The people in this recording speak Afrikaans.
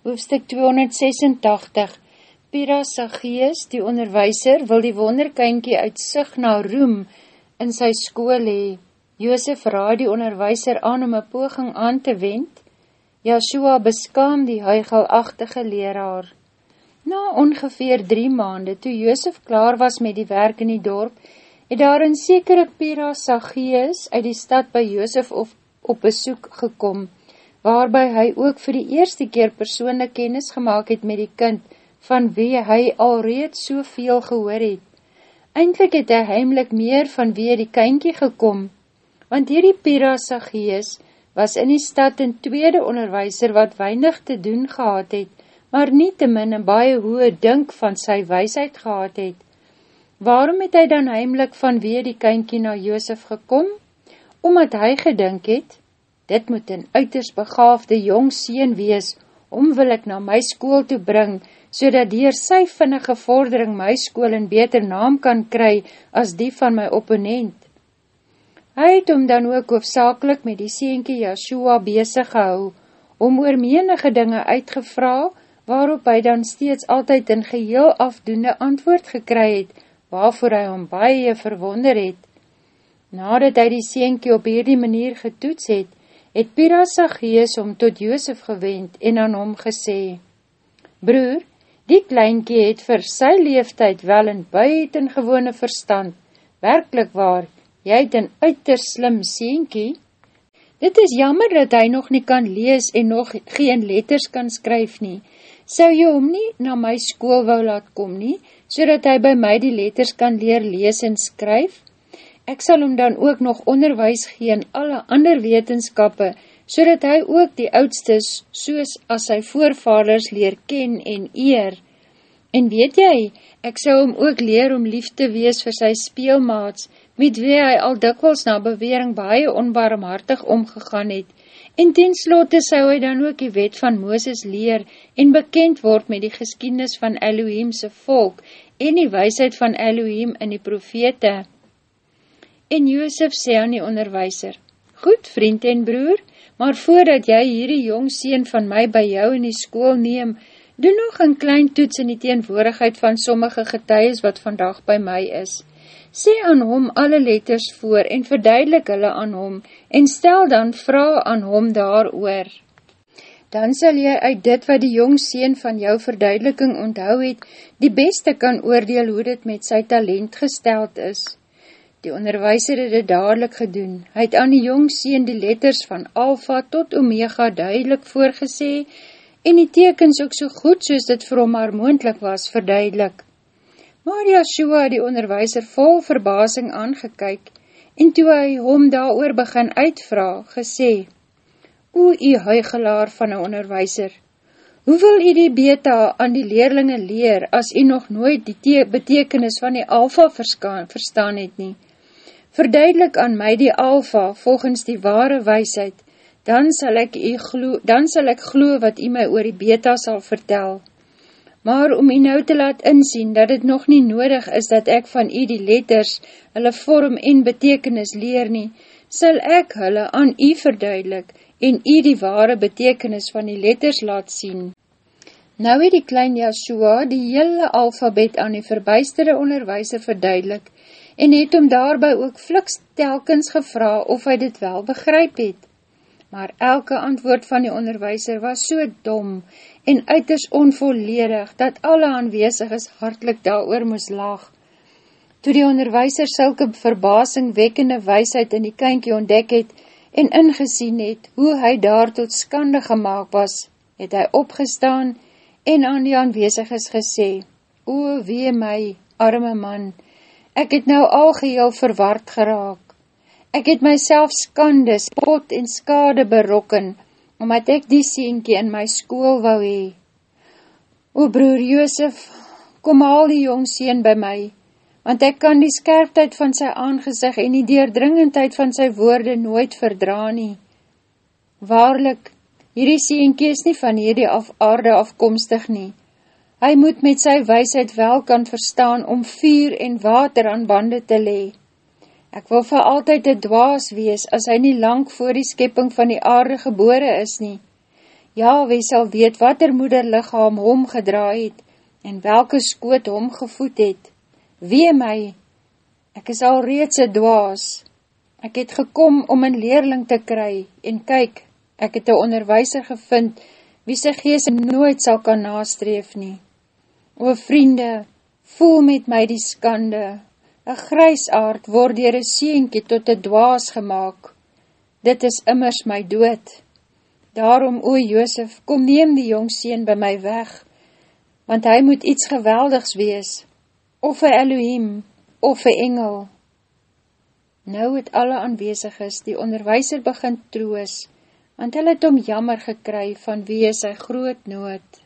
hoofstuk 286 Pirasagies, die onderwijser, wil die wonderkynkie uit sig na roem in sy skool hee. Joosef raad die onderwijser aan om een poging aan te wend. Joshua beskaam die huigelachtige leraar. Na ongeveer drie maande, toe Joosef klaar was met die werk in die dorp, het daar een sekere Pirasagies uit die stad by Joosef op, op besoek gekom waarby hy ook vir die eerste keer persoonlik kennis gemaakt het met die kind, van wie hy alreeds soveel gehoor het. Eindelijk het hy heimlik meer van wie die kynkie gekom, want hierdie Pirasagies was in die stad een tweede onderwijser wat weinig te doen gehad het, maar nie te min een baie hoë dink van sy weisheid gehad het. Waarom het hy dan heimlik van wie die kynkie na Joosef gekom? Omdat hy gedink het, dit moet een uiters begaafde jong sien wees, om wil ek na my school toe bring, so dat dier sy vinnige vordering my school een beter naam kan kry as die van my opponent. Hy het om dan ook hoofdzakelik met die sienkie Yahshua bezig gehou, om oor menige dinge uitgevra, waarop hy dan steeds altyd een geheel afdoende antwoord gekry het, waarvoor hy om baie verwonder het. Nadat hy die sienkie op hierdie manier getoets het, het Pirasagies om tot Joosef gewend en aan hom gesê, Broer, die kleinkie het vir sy leeftijd wel in buitengewone verstand, werkelijk waar, jy het een uiter slim sienkie. Dit is jammer dat hy nog nie kan lees en nog geen letters kan skryf nie. Sou jy hom nie na my school wou laat kom nie, so dat hy by my die letters kan leer lees en skryf? Ek sal hom dan ook nog onderwijs gee in alle ander wetenskappe, so dat hy ook die oudstes soos as sy voorvaders leer ken en eer. En weet jy, ek sal hom ook leer om lief te wees vir sy speelmaats, met wie hy al dikwels na bewering baie onbarmhartig omgegaan het, en ten slotte sal hy dan ook die wet van Mooses leer en bekend word met die geskiednis van Elohimse volk en die weisheid van Elohim in die profete. En Joosef sê aan die onderwijser, Goed, vriend en broer, maar voordat jy hierdie jong sien van my by jou in die school neem, doe nog een klein toets in die teenwoordigheid van sommige getuies wat vandag by my is. Sê aan hom alle letters voor en verduidelik hulle aan hom en stel dan vraag aan hom daar oor. Dan sal jy uit dit wat die jong sien van jou verduideliking onthou het, die beste kan oordeel hoe dit met sy talent gesteld is. Die onderwijser het dit dadelijk gedoen. Hy het aan die jong sien die letters van alfa tot omega duidelik voorgesê en die tekens ook so goed soos dit vir hom maar moendlik was verduidelik. Maar Yahshua het die onderwijser vol verbasing aangekyk en toe hy hom daar oor begin uitvra, gesê, O, jy huigelaar van een onderwijser, hoe wil jy die beta aan die leerlinge leer as jy nog nooit die betekenis van die alfa verstaan het nie? Verduidelik aan my die alfa volgens die ware weisheid, dan sal ek, glo, dan sal ek glo wat u my oor die beta sal vertel. Maar om u nou te laat insien dat het nog nie nodig is dat ek van u die letters, hulle vorm en betekenis leer nie, sal ek hulle aan u verduidelik en u die ware betekenis van die letters laat sien. Nou het die klein Yahshua die hele alfabet aan die verbuistere onderwijser verduidelik en het hom daarby ook fliks telkens gevra of hy dit wel begryp het. Maar elke antwoord van die onderwijser was so dom en uiters onvolledig, dat alle aanweziges hartlik daar oor moes lag. Toe die onderwijser sylke verbasing wekkende weisheid in die kynkie ontdek het en ingesien het hoe hy daar tot skande gemaakt was, het hy opgestaan en aan die aanweziges gesê, O, wee my, arme man, Ek het nou al geheel verward geraak. Ek het myself skande, spot en skade berokken, omdat ek die sienkie in my school wou hee. O broer Joosef, kom haal die jong sien by my, want ek kan die skerptheid van sy aangezig en die deurdringendheid van sy woorde nooit verdra nie. Waarlik, hierdie sienkie is nie van hierdie af aarde afkomstig nie. Hy moet met sy weisheid wel kan verstaan om vuur en water aan bande te lee. Ek wil vir altyd een dwaas wees, as hy nie lang voor die skepping van die aarde gebore is nie. Ja, wie sal weet wat er moederlichaam hom gedraai het, en welke skoot hom gevoed het. Wee my, ek is al reeds een dwaas. Ek het gekom om een leerling te kry, en kyk, ek het een onderwijser gevind, wie sy gees nooit sal kan nastreef nie. O vriende, voel met my die skande, een grijsaard word dier een sienkie tot een dwaas gemaakt. Dit is immers my dood. Daarom, o Joosef, kom neem die jongseen by my weg, want hy moet iets geweldigs wees, of een Elohim, of een engel. Nou het alle aanwezig is, die onderwijser begin troos, want hy het om jammer gekry van wie is sy groot nood.